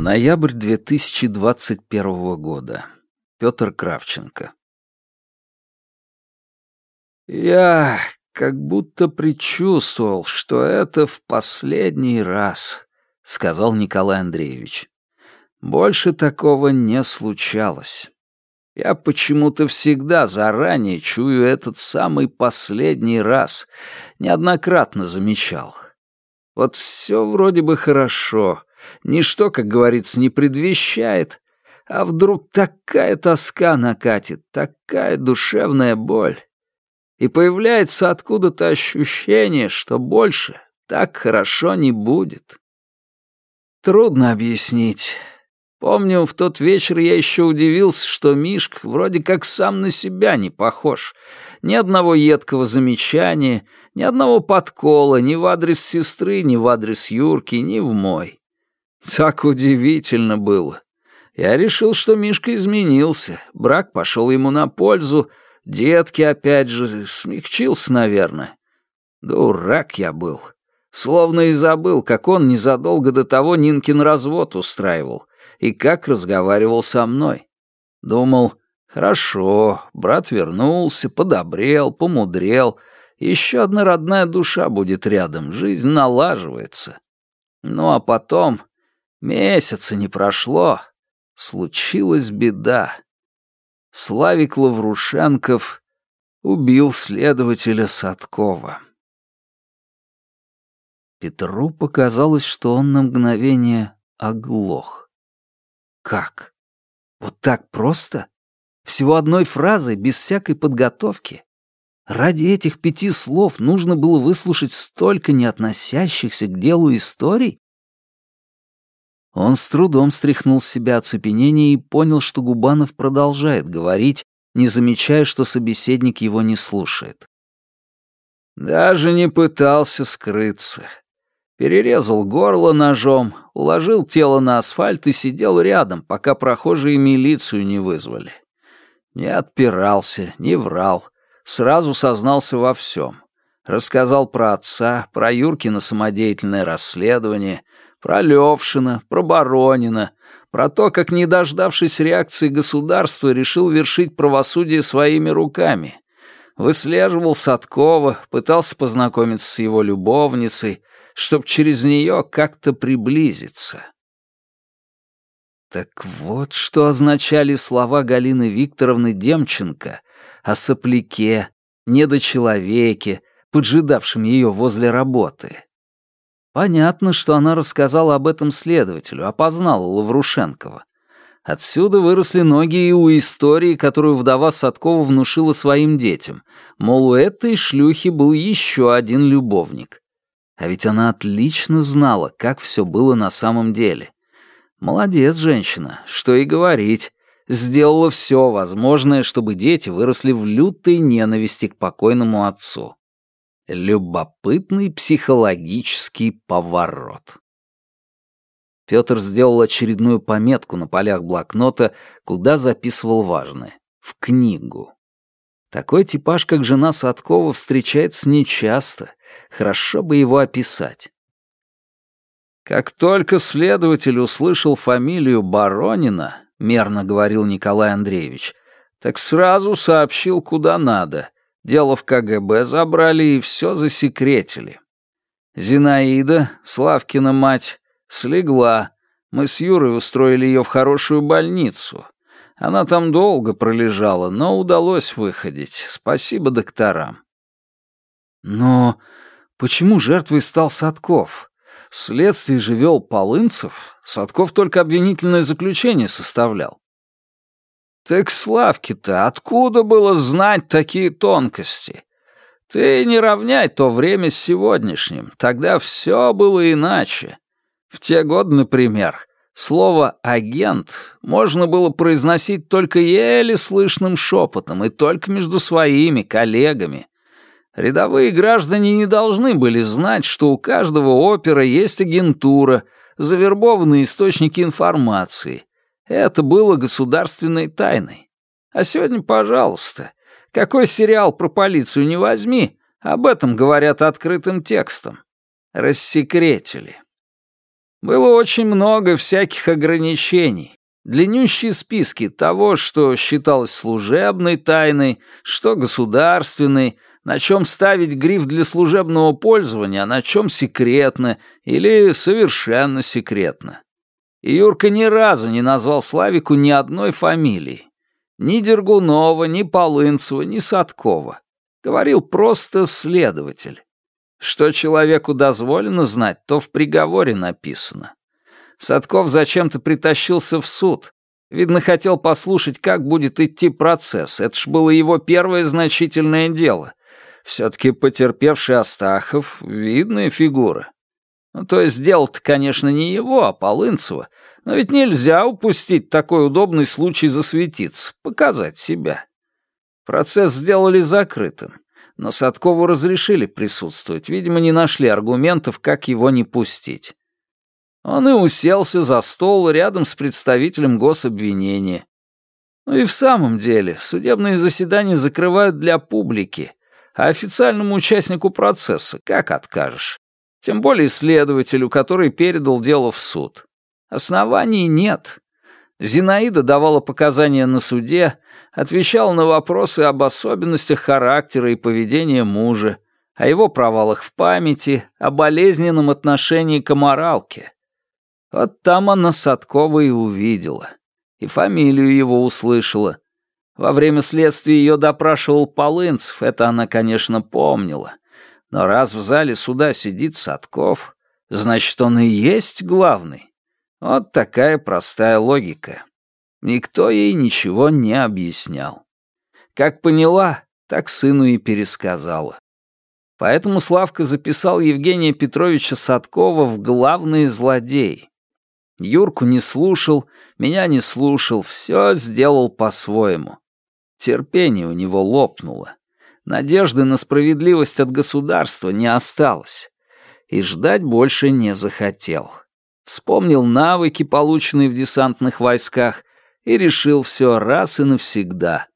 Ноябрь 2021 года. Петр Кравченко. Я как будто предчувствовал, что это в последний раз, сказал Николай Андреевич. Больше такого не случалось. Я почему-то всегда заранее чую этот самый последний раз, неоднократно замечал. Вот все вроде бы хорошо, ничто, как говорится, не предвещает, а вдруг такая тоска накатит, такая душевная боль. И появляется откуда-то ощущение, что больше так хорошо не будет. Трудно объяснить. Помню, в тот вечер я еще удивился, что Мишка вроде как сам на себя не похож. Ни одного едкого замечания, ни одного подкола ни в адрес сестры, ни в адрес Юрки, ни в мой. Так удивительно было. Я решил, что Мишка изменился, брак пошел ему на пользу, детки опять же, смягчился, наверное. Дурак я был. Словно и забыл, как он незадолго до того Нинкин развод устраивал и как разговаривал со мной. Думал, хорошо, брат вернулся, подобрел, помудрел, еще одна родная душа будет рядом, жизнь налаживается. Ну а потом, месяца не прошло, случилась беда. Славик Лаврушенков убил следователя Садкова. Петру показалось, что он на мгновение оглох. Как? Вот так просто? Всего одной фразой, без всякой подготовки? Ради этих пяти слов нужно было выслушать столько не относящихся к делу историй? Он с трудом стряхнул с себя оцепенение и понял, что Губанов продолжает говорить, не замечая, что собеседник его не слушает. Даже не пытался скрыться перерезал горло ножом, уложил тело на асфальт и сидел рядом, пока прохожие милицию не вызвали. Не отпирался, не врал, сразу сознался во всем. Рассказал про отца, про Юркино самодеятельное расследование, про Левшина, про Боронина, про то, как, не дождавшись реакции государства, решил вершить правосудие своими руками. Выслеживал Садкова, пытался познакомиться с его любовницей, чтоб через нее как-то приблизиться. Так вот, что означали слова Галины Викторовны Демченко о сопляке, недочеловеке, поджидавшем ее возле работы. Понятно, что она рассказала об этом следователю, опознала Лаврушенкова. Отсюда выросли ноги и у истории, которую вдова Садкова внушила своим детям. Мол, у этой шлюхи был еще один любовник. А ведь она отлично знала, как все было на самом деле. Молодец женщина, что и говорить. Сделала все возможное, чтобы дети выросли в лютой ненависти к покойному отцу. Любопытный психологический поворот. Петр сделал очередную пометку на полях блокнота, куда записывал важное — в книгу. Такой типаж, как жена Садкова, встречается нечасто, Хорошо бы его описать. Как только следователь услышал фамилию Баронина, мерно говорил Николай Андреевич, так сразу сообщил, куда надо. Дело в КГБ забрали и все засекретили. Зинаида, Славкина мать, слегла. Мы с Юрой устроили ее в хорошую больницу. Она там долго пролежала, но удалось выходить. Спасибо докторам. Но Почему жертвой стал Садков? Вследствие же вел Полынцев, Садков только обвинительное заключение составлял. Так Славке-то откуда было знать такие тонкости? Ты не равняй то время с сегодняшним, тогда все было иначе. В те годы, например, слово «агент» можно было произносить только еле слышным шепотом и только между своими коллегами. Рядовые граждане не должны были знать, что у каждого опера есть агентура, завербованные источники информации. Это было государственной тайной. А сегодня, пожалуйста, Какой сериал про полицию не возьми, об этом говорят открытым текстом. Рассекретили. Было очень много всяких ограничений. Длиннющие списки того, что считалось служебной тайной, что государственной, на чем ставить гриф для служебного пользования, а на чем секретно или совершенно секретно. И Юрка ни разу не назвал Славику ни одной фамилии. Ни Дергунова, ни Полынцева, ни Садкова. Говорил просто следователь. Что человеку дозволено знать, то в приговоре написано. Садков зачем-то притащился в суд. Видно, хотел послушать, как будет идти процесс. Это ж было его первое значительное дело. Все-таки потерпевший Астахов — видная фигура. Ну, то есть дело-то, конечно, не его, а Полынцева. Но ведь нельзя упустить такой удобный случай засветиться, показать себя. Процесс сделали закрытым, но Садкову разрешили присутствовать. Видимо, не нашли аргументов, как его не пустить. Он и уселся за стол рядом с представителем гособвинения. Ну и в самом деле, судебные заседания закрывают для публики, а официальному участнику процесса как откажешь? Тем более следователю, который передал дело в суд. Оснований нет. Зинаида давала показания на суде, отвечала на вопросы об особенностях характера и поведения мужа, о его провалах в памяти, о болезненном отношении к аморалке. Вот там она Садкова и увидела. И фамилию его услышала. Во время следствия ее допрашивал Полынцев, это она, конечно, помнила. Но раз в зале суда сидит Садков, значит, он и есть главный. Вот такая простая логика. Никто ей ничего не объяснял. Как поняла, так сыну и пересказала. Поэтому Славка записал Евгения Петровича Садкова в главные злодеи. Юрку не слушал, меня не слушал, все сделал по-своему. Терпение у него лопнуло. Надежды на справедливость от государства не осталось. И ждать больше не захотел. Вспомнил навыки, полученные в десантных войсках, и решил все раз и навсегда.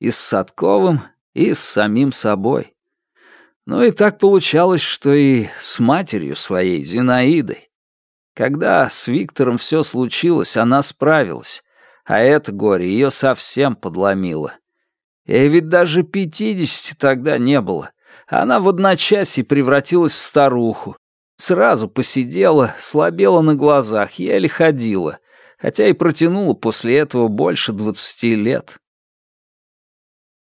И с Садковым, и с самим собой. Ну и так получалось, что и с матерью своей, Зинаидой. Когда с Виктором все случилось, она справилась, а это горе ее совсем подломило. Ей ведь даже пятидесяти тогда не было. Она в одночасье превратилась в старуху. Сразу посидела, слабела на глазах, еле ходила, хотя и протянула после этого больше двадцати лет.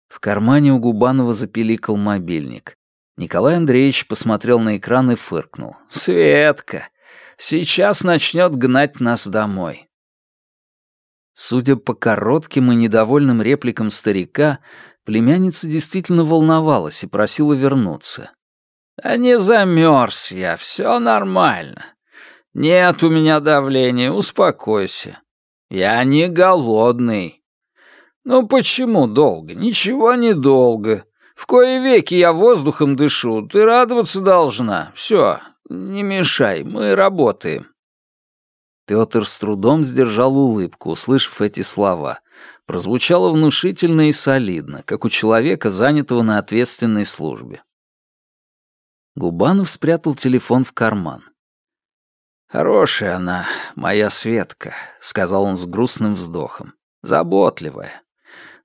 В кармане у Губанова запиликал мобильник. Николай Андреевич посмотрел на экран и фыркнул. «Светка! Сейчас начнет гнать нас домой. Судя по коротким и недовольным репликам старика, племянница действительно волновалась и просила вернуться. «Да не замерз я, все нормально. Нет у меня давления, успокойся. Я не голодный. Ну почему долго? Ничего не долго. В кое веки я воздухом дышу, ты радоваться должна. Все, не мешай, мы работаем. Петр с трудом сдержал улыбку, услышав эти слова. Прозвучало внушительно и солидно, как у человека, занятого на ответственной службе. Губанов спрятал телефон в карман. «Хорошая она, моя Светка», — сказал он с грустным вздохом. «Заботливая.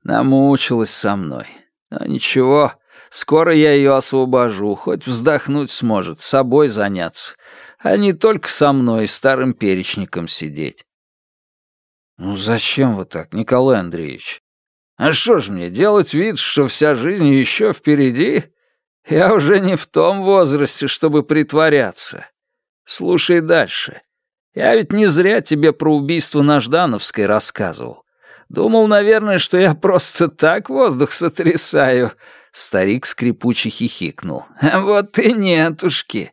Намучилась со мной. Но ничего, скоро я ее освобожу, хоть вздохнуть сможет, собой заняться а не только со мной, старым перечником сидеть. «Ну зачем вы так, Николай Андреевич? А что ж мне, делать вид, что вся жизнь еще впереди? Я уже не в том возрасте, чтобы притворяться. Слушай дальше. Я ведь не зря тебе про убийство на Ждановской рассказывал. Думал, наверное, что я просто так воздух сотрясаю». Старик скрипуче хихикнул. «Вот и нетушки.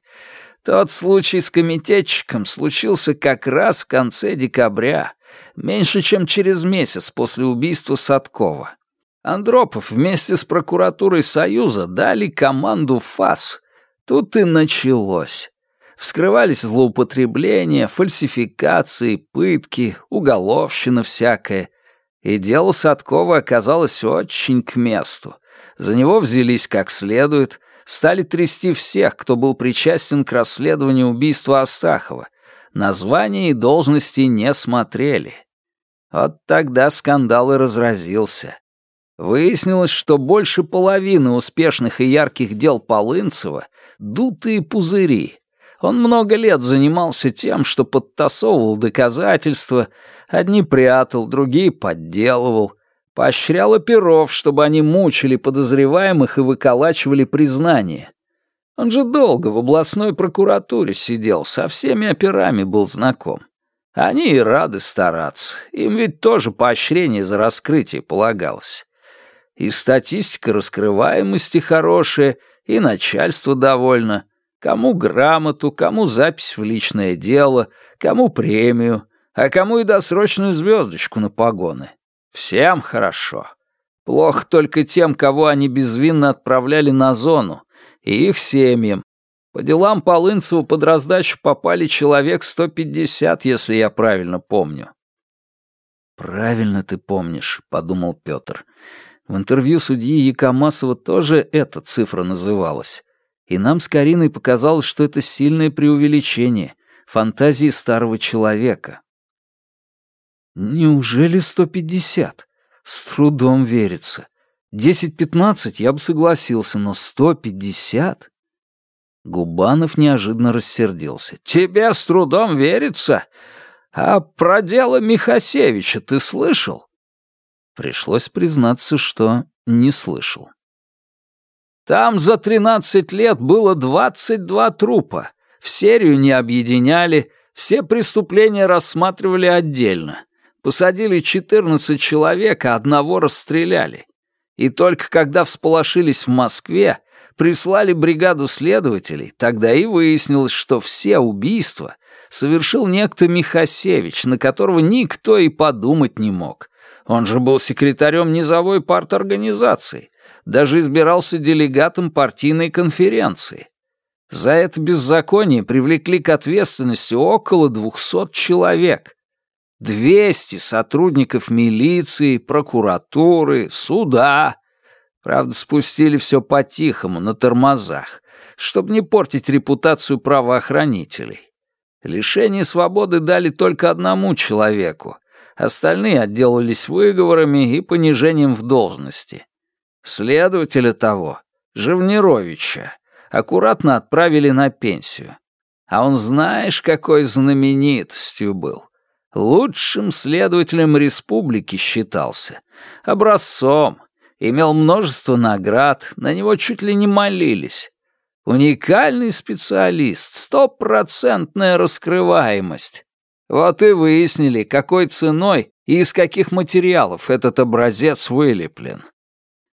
Тот случай с комитетчиком случился как раз в конце декабря, меньше чем через месяц после убийства Садкова. Андропов вместе с прокуратурой Союза дали команду ФАС. Тут и началось. Вскрывались злоупотребления, фальсификации, пытки, уголовщина всякая. И дело Садкова оказалось очень к месту. За него взялись как следует, стали трясти всех, кто был причастен к расследованию убийства Астахова. Названия и должности не смотрели. Вот тогда скандал и разразился. Выяснилось, что больше половины успешных и ярких дел Полынцева — дутые пузыри. Он много лет занимался тем, что подтасовывал доказательства, одни прятал, другие подделывал, поощрял оперов, чтобы они мучили подозреваемых и выколачивали признание. Он же долго в областной прокуратуре сидел, со всеми операми был знаком. Они и рады стараться, им ведь тоже поощрение за раскрытие полагалось. И статистика раскрываемости хорошая, и начальство довольно. Кому грамоту, кому запись в личное дело, кому премию, а кому и досрочную звездочку на погоны. Всем хорошо. Плохо только тем, кого они безвинно отправляли на зону, и их семьям. По делам Полынцева под раздачу попали человек 150, если я правильно помню. «Правильно ты помнишь», — подумал Петр. В интервью судьи Якомасова тоже эта цифра называлась. И нам с Кариной показалось, что это сильное преувеличение, фантазии старого человека. Неужели 150? С трудом верится. 10-15 я бы согласился, но 150? Губанов неожиданно рассердился. «Тебе с трудом верится? А про дело Михасевича ты слышал?» Пришлось признаться, что не слышал. Там за 13 лет было 22 трупа. В серию не объединяли, все преступления рассматривали отдельно. Посадили 14 человек, а одного расстреляли. И только когда всполошились в Москве, прислали бригаду следователей, тогда и выяснилось, что все убийства совершил некто Михасевич, на которого никто и подумать не мог. Он же был секретарем низовой парторганизации, даже избирался делегатом партийной конференции. За это беззаконие привлекли к ответственности около 200 человек. 200 сотрудников милиции, прокуратуры, суда. Правда, спустили все по-тихому, на тормозах, чтобы не портить репутацию правоохранителей. Лишение свободы дали только одному человеку, остальные отделались выговорами и понижением в должности. Следователя того, Живнировича, аккуратно отправили на пенсию. А он знаешь, какой знаменитостью был. Лучшим следователем республики считался. Образцом. Имел множество наград, на него чуть ли не молились. Уникальный специалист, стопроцентная раскрываемость. Вот и выяснили, какой ценой и из каких материалов этот образец вылеплен.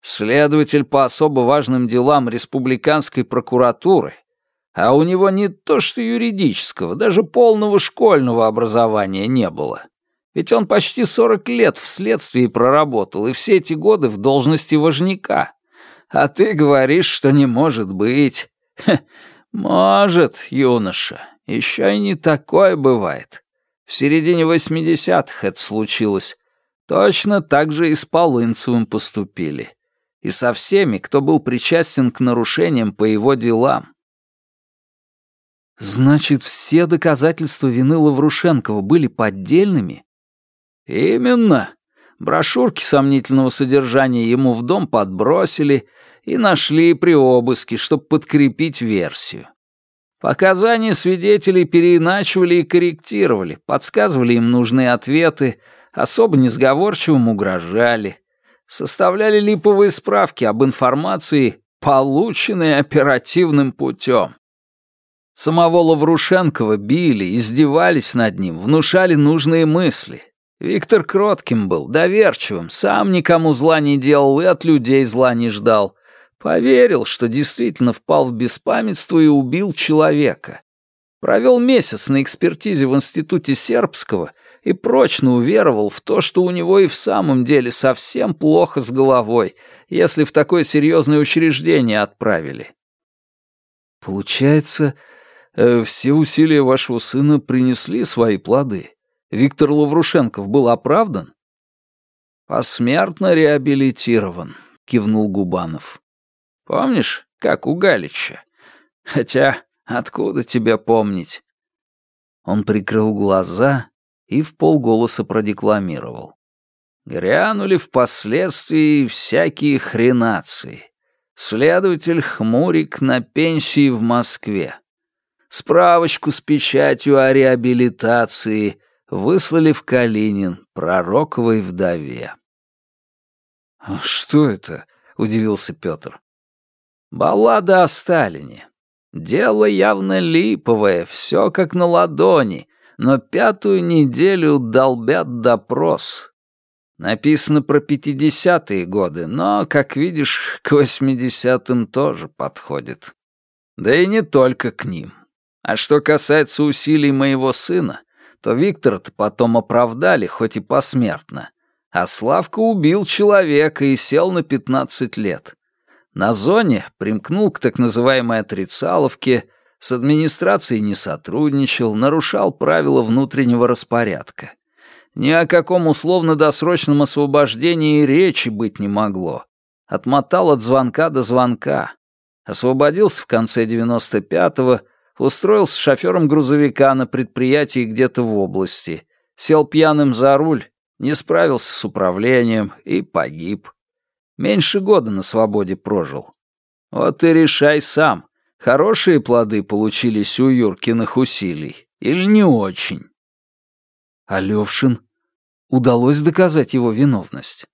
Следователь по особо важным делам республиканской прокуратуры, а у него не то что юридического, даже полного школьного образования не было. Ведь он почти 40 лет в следствии проработал и все эти годы в должности важняка. А ты говоришь, что не может быть. Хе, может, юноша, еще и не такое бывает. В середине 80-х это случилось. Точно так же и с Полынцевым поступили и со всеми, кто был причастен к нарушениям по его делам. Значит, все доказательства вины Лаврушенкова были поддельными? Именно. Брошюрки сомнительного содержания ему в дом подбросили и нашли при обыске, чтобы подкрепить версию. Показания свидетелей переиначивали и корректировали, подсказывали им нужные ответы, особо несговорчивым угрожали составляли липовые справки об информации, полученной оперативным путем. Самого Лаврушенкова били, издевались над ним, внушали нужные мысли. Виктор кротким был, доверчивым, сам никому зла не делал и от людей зла не ждал. Поверил, что действительно впал в беспамятство и убил человека. Провел месяц на экспертизе в институте Сербского и прочно уверовал в то, что у него и в самом деле совсем плохо с головой, если в такое серьезное учреждение отправили. Получается, все усилия вашего сына принесли свои плоды. Виктор Лаврушенков был оправдан? Посмертно реабилитирован. кивнул Губанов. «Помнишь, как у Галича? Хотя, откуда тебе помнить?» Он прикрыл глаза и в полголоса продекламировал. Грянули впоследствии всякие хренации. Следователь Хмурик на пенсии в Москве. Справочку с печатью о реабилитации выслали в Калинин пророковой вдове. «Что это?» — удивился Петр. «Баллада о Сталине. Дело явно липовое, все как на ладони, но пятую неделю долбят допрос. Написано про пятидесятые годы, но, как видишь, к восьмидесятым тоже подходит. Да и не только к ним. А что касается усилий моего сына, то Виктора-то потом оправдали, хоть и посмертно. А Славка убил человека и сел на пятнадцать лет. На зоне примкнул к так называемой отрицаловке, с администрацией не сотрудничал, нарушал правила внутреннего распорядка. Ни о каком условно-досрочном освобождении речи быть не могло. Отмотал от звонка до звонка. Освободился в конце 95-го, устроился шофером грузовика на предприятии где-то в области. Сел пьяным за руль, не справился с управлением и погиб. Меньше года на свободе прожил. Вот и решай сам, хорошие плоды получились у Юркиных усилий или не очень. А Левшин? Удалось доказать его виновность?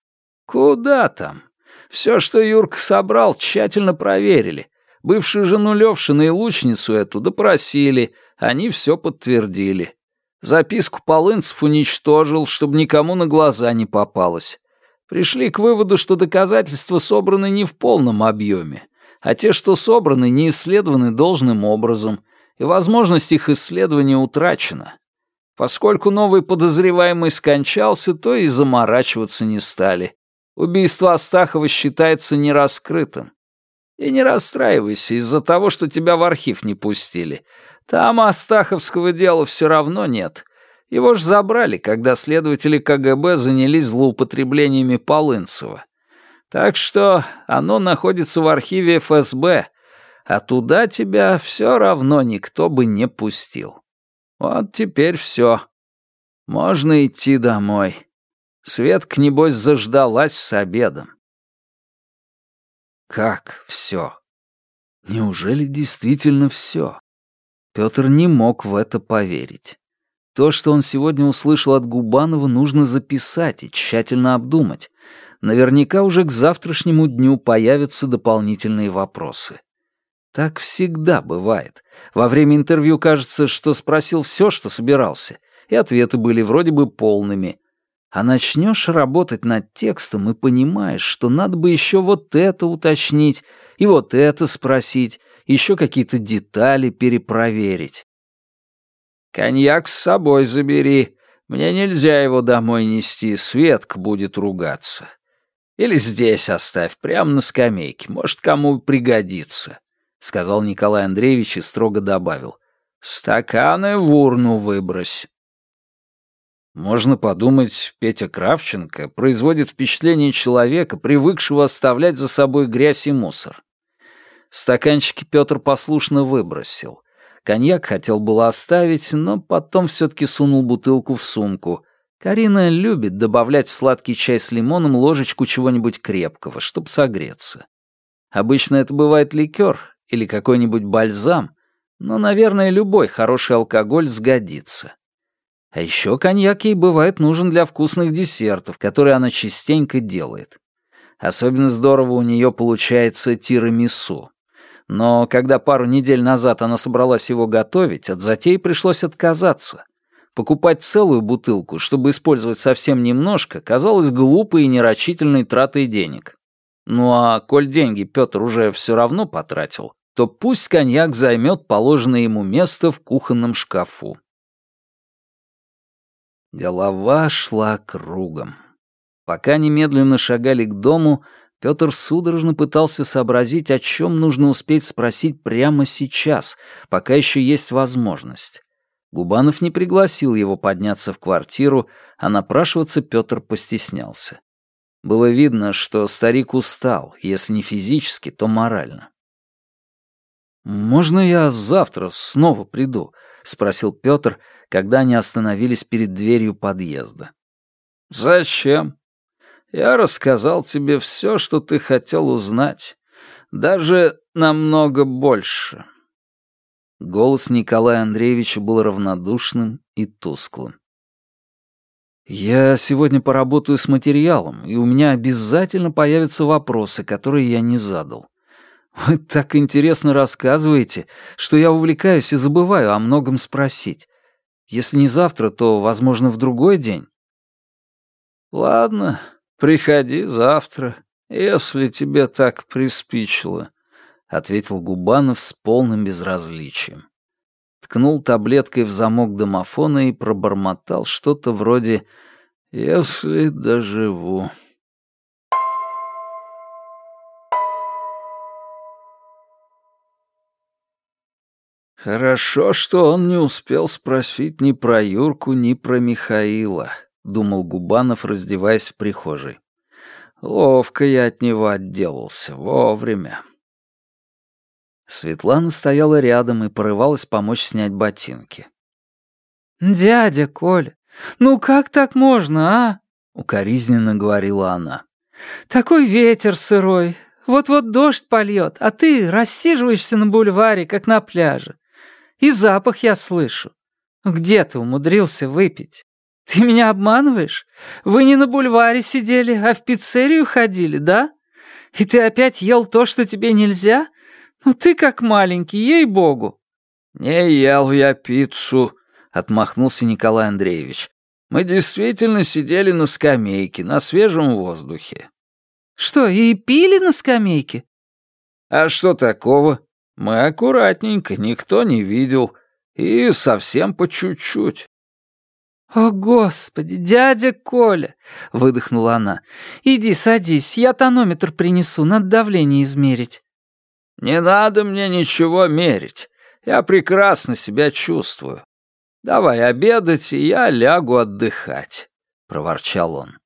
Куда там? Все, что Юрка собрал, тщательно проверили. Бывшую жену Левшина и лучницу эту допросили, они все подтвердили. Записку Полынцев уничтожил, чтобы никому на глаза не попалось. Пришли к выводу, что доказательства собраны не в полном объеме, а те, что собраны, не исследованы должным образом, и возможность их исследования утрачена. Поскольку новый подозреваемый скончался, то и заморачиваться не стали. Убийство Астахова считается нераскрытым. И не расстраивайся из-за того, что тебя в архив не пустили. Там Астаховского дела все равно нет. Его ж забрали, когда следователи КГБ занялись злоупотреблениями Полынцева. Так что оно находится в архиве ФСБ, а туда тебя все равно никто бы не пустил. Вот теперь все. Можно идти домой. Светка, небось, заждалась с обедом. Как все? Неужели действительно все? Петр не мог в это поверить. То, что он сегодня услышал от Губанова, нужно записать и тщательно обдумать. Наверняка уже к завтрашнему дню появятся дополнительные вопросы. Так всегда бывает. Во время интервью кажется, что спросил все, что собирался, и ответы были вроде бы полными. А начнешь работать над текстом и понимаешь, что надо бы еще вот это уточнить, и вот это спросить, еще какие-то детали перепроверить. «Коньяк с собой забери. Мне нельзя его домой нести, Светка будет ругаться. Или здесь оставь, прямо на скамейке, может, кому пригодится» сказал Николай Андреевич и строго добавил. «Стаканы в урну выбрось». Можно подумать, Петя Кравченко производит впечатление человека, привыкшего оставлять за собой грязь и мусор. Стаканчики Петр послушно выбросил. Коньяк хотел было оставить, но потом все-таки сунул бутылку в сумку. Карина любит добавлять в сладкий чай с лимоном ложечку чего-нибудь крепкого, чтобы согреться. Обычно это бывает ликер, или какой-нибудь бальзам, но, наверное, любой хороший алкоголь сгодится. А еще коньяк ей бывает нужен для вкусных десертов, которые она частенько делает. Особенно здорово у нее получается тирамису. Но когда пару недель назад она собралась его готовить, от затеи пришлось отказаться. Покупать целую бутылку, чтобы использовать совсем немножко, казалось глупой и нерачительной тратой денег. Ну а коль деньги Петр уже все равно потратил, то пусть коньяк займет положенное ему место в кухонном шкафу. Голова шла кругом. Пока немедленно шагали к дому, Петр судорожно пытался сообразить, о чем нужно успеть спросить прямо сейчас, пока еще есть возможность. Губанов не пригласил его подняться в квартиру, а напрашиваться Петр постеснялся. Было видно, что старик устал, если не физически, то морально. «Можно я завтра снова приду?» — спросил Пётр, когда они остановились перед дверью подъезда. «Зачем? Я рассказал тебе все, что ты хотел узнать. Даже намного больше». Голос Николая Андреевича был равнодушным и тусклым. «Я сегодня поработаю с материалом, и у меня обязательно появятся вопросы, которые я не задал. Вы так интересно рассказываете, что я увлекаюсь и забываю о многом спросить. Если не завтра, то, возможно, в другой день». «Ладно, приходи завтра, если тебе так приспичило», — ответил Губанов с полным безразличием. Ткнул таблеткой в замок домофона и пробормотал что-то вроде «если доживу». «Хорошо, что он не успел спросить ни про Юрку, ни про Михаила», — думал Губанов, раздеваясь в прихожей. «Ловко я от него отделался, вовремя». Светлана стояла рядом и порывалась помочь снять ботинки. «Дядя Коля, ну как так можно, а?» — укоризненно говорила она. «Такой ветер сырой, вот-вот дождь польет, а ты рассиживаешься на бульваре, как на пляже. И запах я слышу. Где ты умудрился выпить? Ты меня обманываешь? Вы не на бульваре сидели, а в пиццерию ходили, да? И ты опять ел то, что тебе нельзя? «Ну ты как маленький, ей-богу!» «Не ел я пиццу», — отмахнулся Николай Андреевич. «Мы действительно сидели на скамейке, на свежем воздухе». «Что, и пили на скамейке?» «А что такого? Мы аккуратненько, никто не видел. И совсем по чуть-чуть». «О, Господи, дядя Коля!» — выдохнула она. «Иди садись, я тонометр принесу, надо давление измерить». «Не надо мне ничего мерить. Я прекрасно себя чувствую. Давай обедать, и я лягу отдыхать», — проворчал он.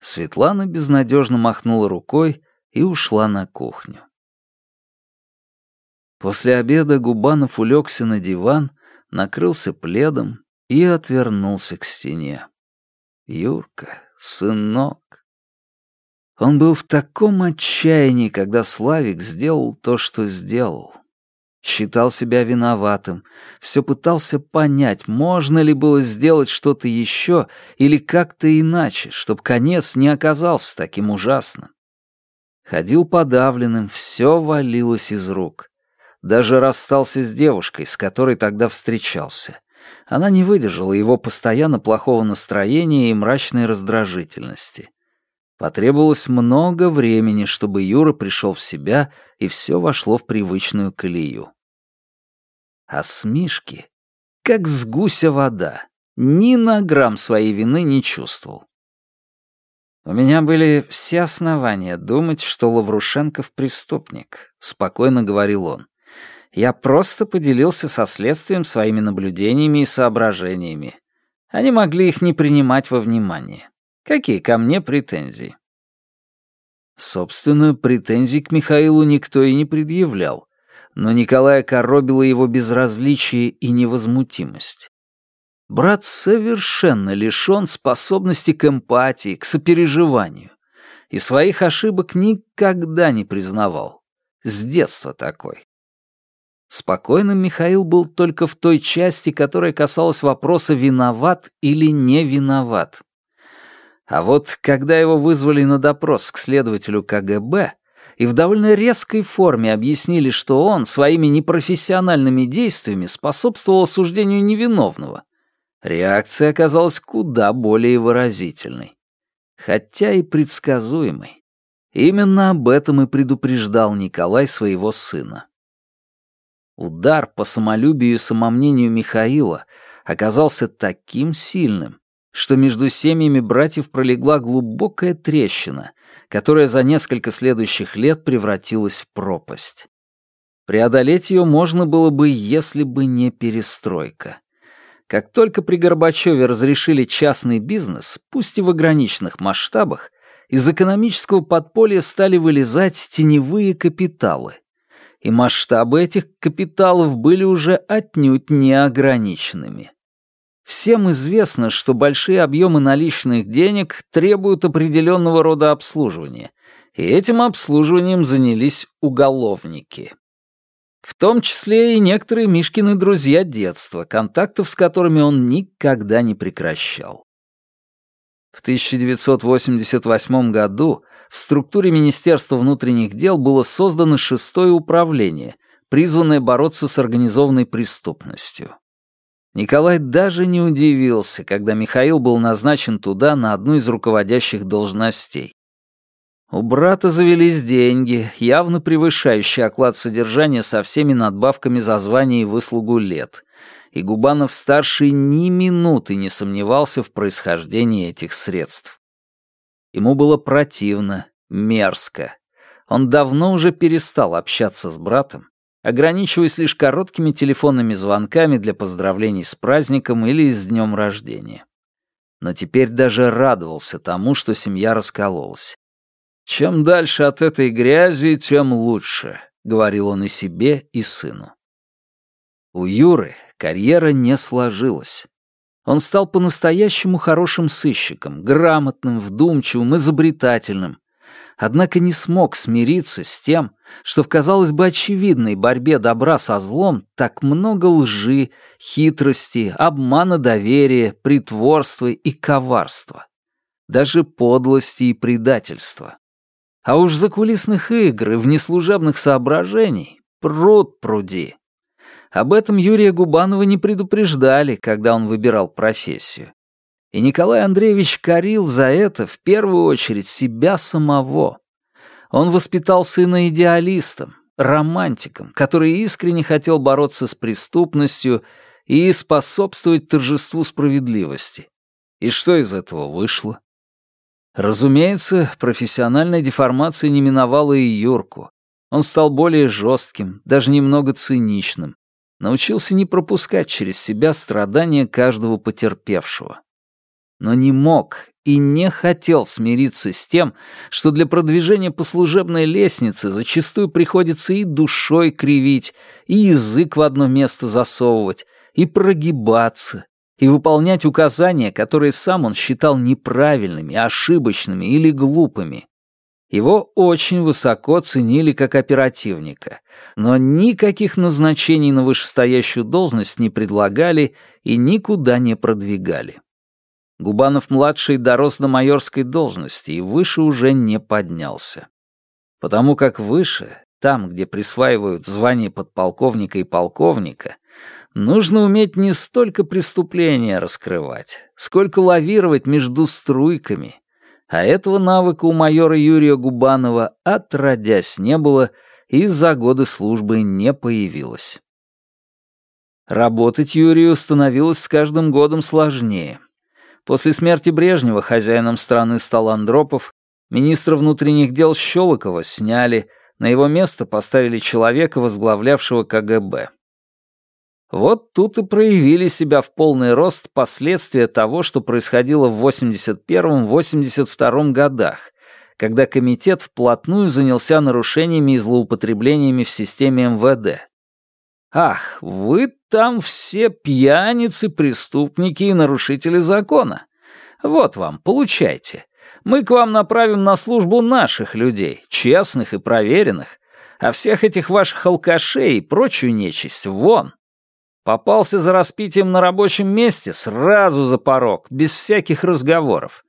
Светлана безнадежно махнула рукой и ушла на кухню. После обеда Губанов улегся на диван, накрылся пледом и отвернулся к стене. Юрка, сынок. Он был в таком отчаянии, когда Славик сделал то, что сделал. Считал себя виноватым, все пытался понять, можно ли было сделать что-то еще или как-то иначе, чтобы конец не оказался таким ужасным. Ходил подавленным, все валилось из рук. Даже расстался с девушкой, с которой тогда встречался. Она не выдержала его постоянно плохого настроения и мрачной раздражительности. Потребовалось много времени, чтобы Юра пришел в себя, и все вошло в привычную колею. А с Мишки, как с гуся вода, ни на грамм своей вины не чувствовал. «У меня были все основания думать, что Лаврушенков преступник», — спокойно говорил он. «Я просто поделился со следствием своими наблюдениями и соображениями. Они могли их не принимать во внимание. Какие ко мне претензии? Собственно, претензий к Михаилу никто и не предъявлял, но Николая коробило его безразличие и невозмутимость. Брат совершенно лишён способности к эмпатии, к сопереживанию, и своих ошибок никогда не признавал. С детства такой. Спокойным Михаил был только в той части, которая касалась вопроса «виноват или не виноват». А вот когда его вызвали на допрос к следователю КГБ и в довольно резкой форме объяснили, что он своими непрофессиональными действиями способствовал осуждению невиновного, реакция оказалась куда более выразительной. Хотя и предсказуемой. Именно об этом и предупреждал Николай своего сына. Удар по самолюбию и самомнению Михаила оказался таким сильным, что между семьями братьев пролегла глубокая трещина, которая за несколько следующих лет превратилась в пропасть. Преодолеть ее можно было бы, если бы не перестройка. Как только при Горбачеве разрешили частный бизнес, пусть и в ограниченных масштабах, из экономического подполья стали вылезать теневые капиталы. И масштабы этих капиталов были уже отнюдь неограниченными. Всем известно, что большие объемы наличных денег требуют определенного рода обслуживания, и этим обслуживанием занялись уголовники. В том числе и некоторые Мишкины друзья детства, контактов с которыми он никогда не прекращал. В 1988 году в структуре Министерства внутренних дел было создано шестое управление, призванное бороться с организованной преступностью. Николай даже не удивился, когда Михаил был назначен туда на одну из руководящих должностей. У брата завелись деньги, явно превышающие оклад содержания со всеми надбавками за звание и выслугу лет. И Губанов-старший ни минуты не сомневался в происхождении этих средств. Ему было противно, мерзко. Он давно уже перестал общаться с братом, ограничиваясь лишь короткими телефонными звонками для поздравлений с праздником или с днем рождения. Но теперь даже радовался тому, что семья раскололась. «Чем дальше от этой грязи, тем лучше», — говорил он и себе, и сыну. У Юры карьера не сложилась. Он стал по-настоящему хорошим сыщиком, грамотным, вдумчивым, изобретательным, однако не смог смириться с тем, что в, казалось бы, очевидной борьбе добра со злом так много лжи, хитрости, обмана доверия, притворства и коварства, даже подлости и предательства. А уж закулисных игр и внеслужебных соображений пруд пруди. Об этом Юрия Губанова не предупреждали, когда он выбирал профессию. И Николай Андреевич корил за это в первую очередь себя самого. Он воспитал сына идеалистом, романтиком, который искренне хотел бороться с преступностью и способствовать торжеству справедливости. И что из этого вышло? Разумеется, профессиональная деформация не миновала и Юрку. Он стал более жестким, даже немного циничным. Научился не пропускать через себя страдания каждого потерпевшего но не мог и не хотел смириться с тем, что для продвижения по служебной лестнице зачастую приходится и душой кривить, и язык в одно место засовывать, и прогибаться, и выполнять указания, которые сам он считал неправильными, ошибочными или глупыми. Его очень высоко ценили как оперативника, но никаких назначений на вышестоящую должность не предлагали и никуда не продвигали. Губанов-младший дорос до майорской должности и выше уже не поднялся. Потому как выше, там, где присваивают звание подполковника и полковника, нужно уметь не столько преступления раскрывать, сколько лавировать между струйками. А этого навыка у майора Юрия Губанова отродясь не было и за годы службы не появилось. Работать Юрию становилось с каждым годом сложнее. После смерти Брежнева хозяином страны стал Андропов, министра внутренних дел Щелокова сняли, на его место поставили человека, возглавлявшего КГБ. Вот тут и проявили себя в полный рост последствия того, что происходило в 81-82 годах, когда комитет вплотную занялся нарушениями и злоупотреблениями в системе МВД. Ах, вы там все пьяницы, преступники и нарушители закона. Вот вам, получайте. Мы к вам направим на службу наших людей, честных и проверенных, а всех этих ваших алкашей и прочую нечисть вон. Попался за распитием на рабочем месте сразу за порог, без всяких разговоров.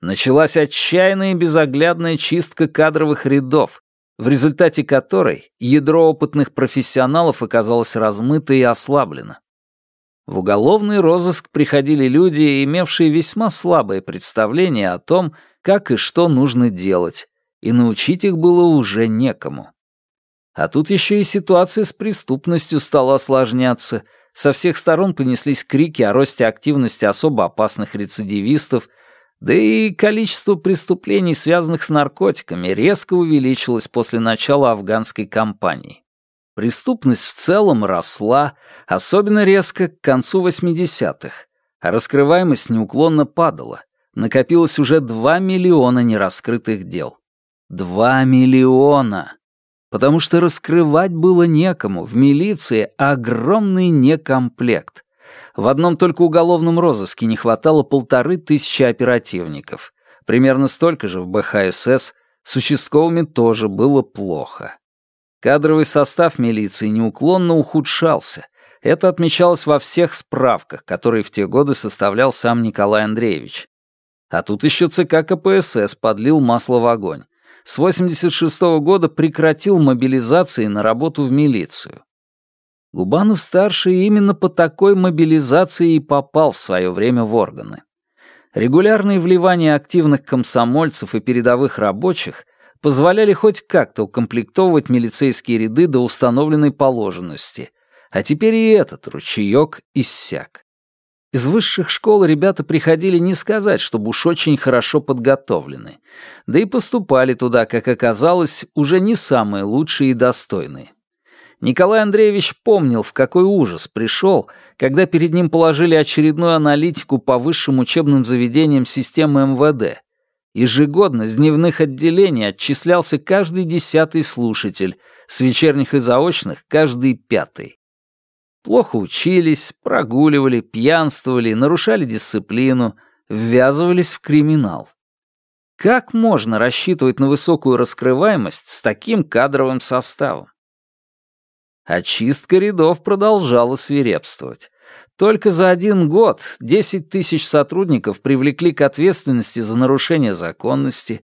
Началась отчаянная и безоглядная чистка кадровых рядов, в результате которой ядро опытных профессионалов оказалось размыто и ослаблено. В уголовный розыск приходили люди, имевшие весьма слабое представление о том, как и что нужно делать, и научить их было уже некому. А тут еще и ситуация с преступностью стала осложняться, со всех сторон понеслись крики о росте активности особо опасных рецидивистов — да и количество преступлений, связанных с наркотиками, резко увеличилось после начала афганской кампании. Преступность в целом росла, особенно резко к концу 80-х, а раскрываемость неуклонно падала, накопилось уже 2 миллиона нераскрытых дел. 2 миллиона! Потому что раскрывать было некому, в милиции огромный некомплект. В одном только уголовном розыске не хватало полторы тысячи оперативников. Примерно столько же в БХСС, с участковыми тоже было плохо. Кадровый состав милиции неуклонно ухудшался. Это отмечалось во всех справках, которые в те годы составлял сам Николай Андреевич. А тут еще ЦК КПСС подлил масло в огонь. С 86 -го года прекратил мобилизации на работу в милицию. Губанов-старший именно по такой мобилизации и попал в свое время в органы. Регулярные вливания активных комсомольцев и передовых рабочих позволяли хоть как-то укомплектовывать милицейские ряды до установленной положенности, а теперь и этот ручеек иссяк. Из высших школ ребята приходили не сказать, чтобы уж очень хорошо подготовлены, да и поступали туда, как оказалось, уже не самые лучшие и достойные. Николай Андреевич помнил, в какой ужас пришел, когда перед ним положили очередную аналитику по высшим учебным заведениям системы МВД. Ежегодно с дневных отделений отчислялся каждый десятый слушатель, с вечерних и заочных — каждый пятый. Плохо учились, прогуливали, пьянствовали, нарушали дисциплину, ввязывались в криминал. Как можно рассчитывать на высокую раскрываемость с таким кадровым составом? Очистка рядов продолжала свирепствовать. Только за один год 10 тысяч сотрудников привлекли к ответственности за нарушение законности,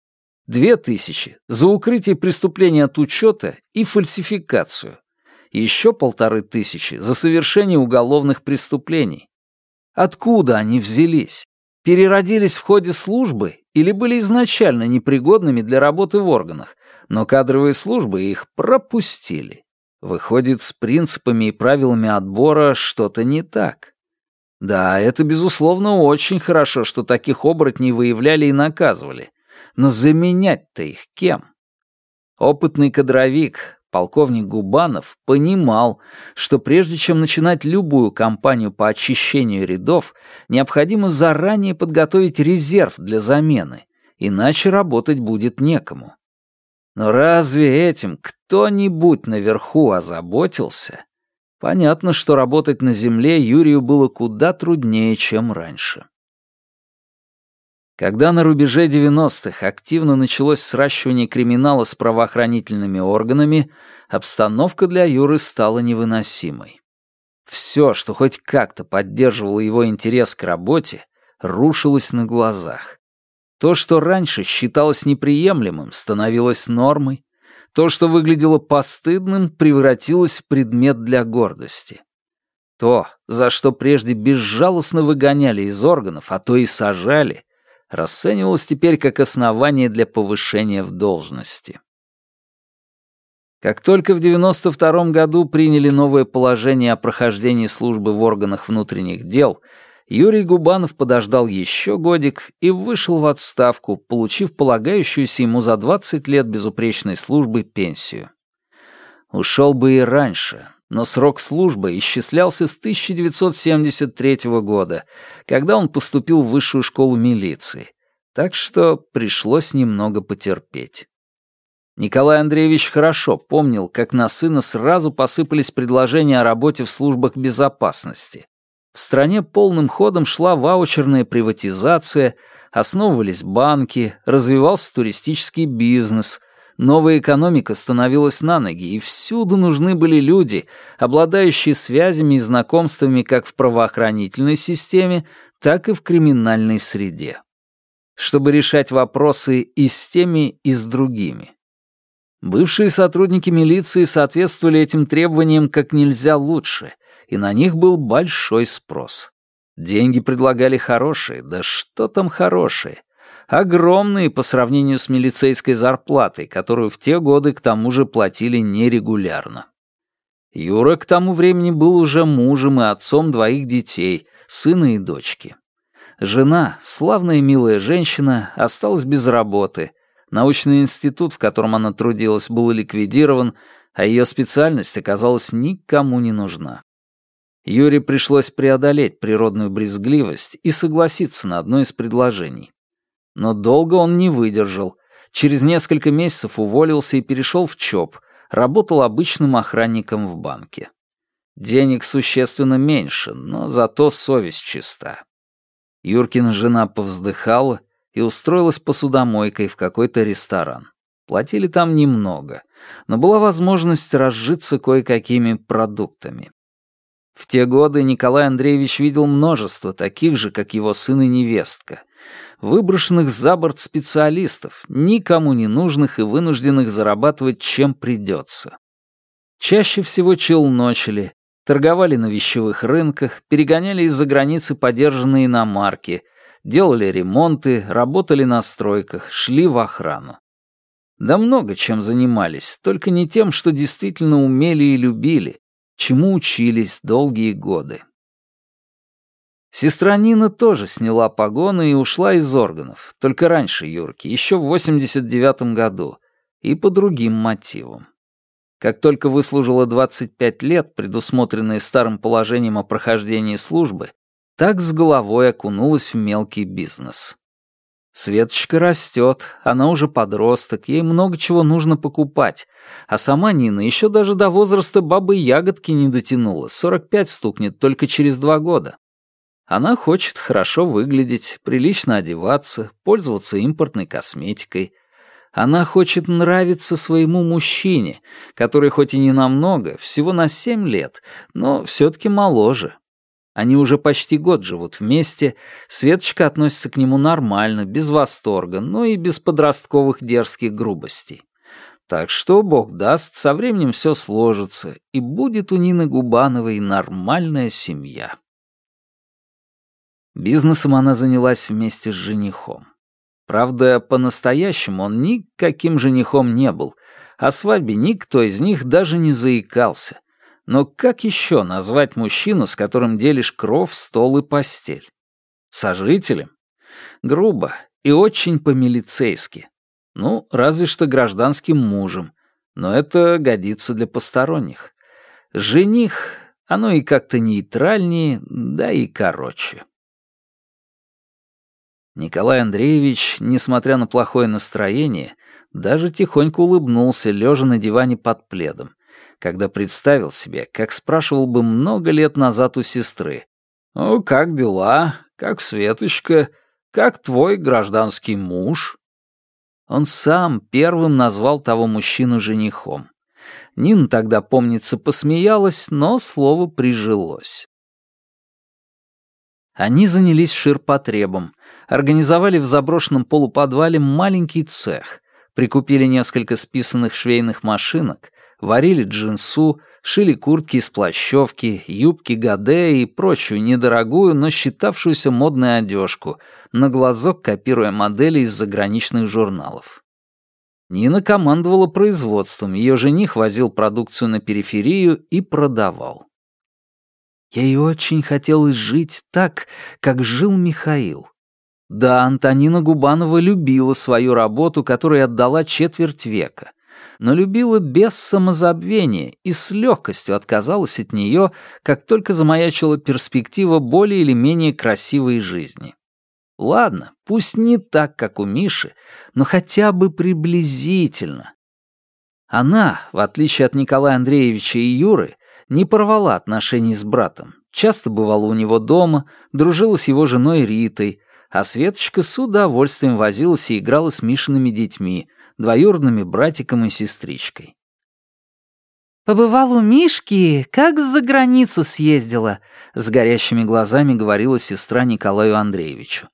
2 тысячи — за укрытие преступления от учета и фальсификацию, еще полторы тысячи — за совершение уголовных преступлений. Откуда они взялись? Переродились в ходе службы или были изначально непригодными для работы в органах, но кадровые службы их пропустили? Выходит, с принципами и правилами отбора что-то не так. Да, это, безусловно, очень хорошо, что таких оборотней выявляли и наказывали. Но заменять-то их кем? Опытный кадровик, полковник Губанов, понимал, что прежде чем начинать любую кампанию по очищению рядов, необходимо заранее подготовить резерв для замены, иначе работать будет некому. Но разве этим кто-нибудь наверху озаботился? Понятно, что работать на земле Юрию было куда труднее, чем раньше. Когда на рубеже 90-х активно началось сращивание криминала с правоохранительными органами, обстановка для Юры стала невыносимой. Все, что хоть как-то поддерживало его интерес к работе, рушилось на глазах. То, что раньше считалось неприемлемым, становилось нормой. То, что выглядело постыдным, превратилось в предмет для гордости. То, за что прежде безжалостно выгоняли из органов, а то и сажали, расценивалось теперь как основание для повышения в должности. Как только в 92 году приняли новое положение о прохождении службы в органах внутренних дел — Юрий Губанов подождал еще годик и вышел в отставку, получив полагающуюся ему за 20 лет безупречной службы пенсию. Ушел бы и раньше, но срок службы исчислялся с 1973 года, когда он поступил в высшую школу милиции, так что пришлось немного потерпеть. Николай Андреевич хорошо помнил, как на сына сразу посыпались предложения о работе в службах безопасности, в стране полным ходом шла ваучерная приватизация, основывались банки, развивался туристический бизнес, новая экономика становилась на ноги, и всюду нужны были люди, обладающие связями и знакомствами как в правоохранительной системе, так и в криминальной среде. Чтобы решать вопросы и с теми, и с другими. Бывшие сотрудники милиции соответствовали этим требованиям как нельзя лучше, и на них был большой спрос. Деньги предлагали хорошие, да что там хорошие? Огромные по сравнению с милицейской зарплатой, которую в те годы к тому же платили нерегулярно. Юра к тому времени был уже мужем и отцом двоих детей, сына и дочки. Жена, славная милая женщина, осталась без работы. Научный институт, в котором она трудилась, был ликвидирован, а ее специальность оказалась никому не нужна. Юре пришлось преодолеть природную брезгливость и согласиться на одно из предложений. Но долго он не выдержал. Через несколько месяцев уволился и перешел в ЧОП, работал обычным охранником в банке. Денег существенно меньше, но зато совесть чиста. Юркина жена повздыхала и устроилась посудомойкой в какой-то ресторан. Платили там немного, но была возможность разжиться кое-какими продуктами. В те годы Николай Андреевич видел множество таких же, как его сын и невестка, выброшенных за борт специалистов, никому не нужных и вынужденных зарабатывать чем придется. Чаще всего челночили, торговали на вещевых рынках, перегоняли из-за границы подержанные иномарки, делали ремонты, работали на стройках, шли в охрану. Да много чем занимались, только не тем, что действительно умели и любили, чему учились долгие годы. Сестра Нина тоже сняла погоны и ушла из органов, только раньше Юрки, еще в 89 году, и по другим мотивам. Как только выслужила 25 лет, предусмотренные старым положением о прохождении службы, так с головой окунулась в мелкий бизнес. Светочка растет, она уже подросток, ей много чего нужно покупать, а сама Нина еще даже до возраста бабы ягодки не дотянула, 45 стукнет только через два года. Она хочет хорошо выглядеть, прилично одеваться, пользоваться импортной косметикой. Она хочет нравиться своему мужчине, который хоть и не намного, всего на семь лет, но все-таки моложе. Они уже почти год живут вместе, Светочка относится к нему нормально, без восторга, но и без подростковых дерзких грубостей. Так что, бог даст, со временем все сложится, и будет у Нины Губановой нормальная семья. Бизнесом она занялась вместе с женихом. Правда, по-настоящему он никаким женихом не был, о свадьбе никто из них даже не заикался — но как еще назвать мужчину, с которым делишь кров, стол и постель? Сожителем? Грубо и очень по-милицейски. Ну, разве что гражданским мужем. Но это годится для посторонних. Жених, оно и как-то нейтральнее, да и короче. Николай Андреевич, несмотря на плохое настроение, даже тихонько улыбнулся, лежа на диване под пледом, когда представил себе, как спрашивал бы много лет назад у сестры. «Ну, как дела? Как Светочка? Как твой гражданский муж?» Он сам первым назвал того мужчину женихом. Нина тогда, помнится, посмеялась, но слово прижилось. Они занялись ширпотребом, организовали в заброшенном полуподвале маленький цех, прикупили несколько списанных швейных машинок, варили джинсу, шили куртки из плащевки, юбки Гаде и прочую недорогую, но считавшуюся модной одежку, на глазок копируя модели из заграничных журналов. Нина командовала производством, ее жених возил продукцию на периферию и продавал. Ей очень хотелось жить так, как жил Михаил. Да, Антонина Губанова любила свою работу, которой отдала четверть века — но любила без самозабвения и с легкостью отказалась от нее, как только замаячила перспектива более или менее красивой жизни. Ладно, пусть не так, как у Миши, но хотя бы приблизительно. Она, в отличие от Николая Андреевича и Юры, не порвала отношений с братом, часто бывала у него дома, дружила с его женой Ритой, а Светочка с удовольствием возилась и играла с Мишиными детьми — двоюродными братиком и сестричкой. «Побывал у Мишки, как за границу съездила», — с горящими глазами говорила сестра Николаю Андреевичу.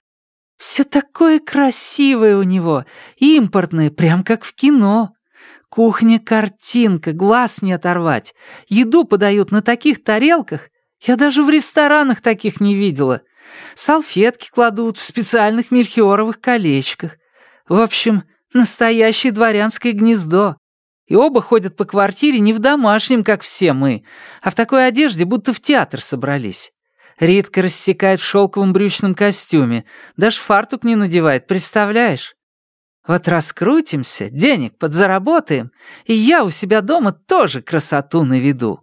«Все такое красивое у него, импортное, прям как в кино. Кухня-картинка, глаз не оторвать. Еду подают на таких тарелках. Я даже в ресторанах таких не видела. Салфетки кладут в специальных мельхиоровых колечках. В общем, Настоящее дворянское гнездо. И оба ходят по квартире не в домашнем, как все мы, а в такой одежде, будто в театр собрались. Ритка рассекает в шелковом брючном костюме, даже фартук не надевает, представляешь? Вот раскрутимся, денег подзаработаем, и я у себя дома тоже красоту наведу.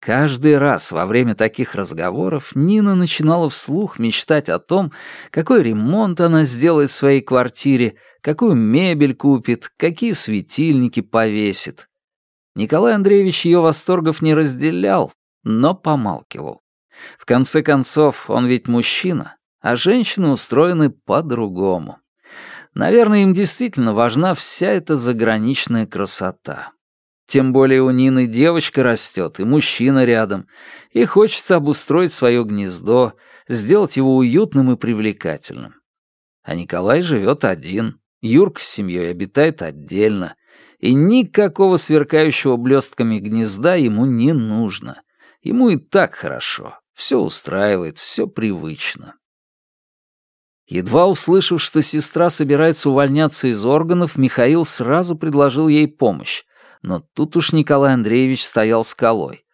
Каждый раз во время таких разговоров Нина начинала вслух мечтать о том, какой ремонт она сделает в своей квартире, какую мебель купит, какие светильники повесит. Николай Андреевич ее восторгов не разделял, но помалкивал. В конце концов, он ведь мужчина, а женщины устроены по-другому. Наверное, им действительно важна вся эта заграничная красота. Тем более у Нины девочка растет, и мужчина рядом, и хочется обустроить свое гнездо, сделать его уютным и привлекательным. А Николай живет один, Юрка с семьей обитает отдельно, и никакого сверкающего блестками гнезда ему не нужно. Ему и так хорошо, все устраивает, все привычно. Едва услышав, что сестра собирается увольняться из органов, Михаил сразу предложил ей помощь, но тут уж Николай Андреевич стоял скалой.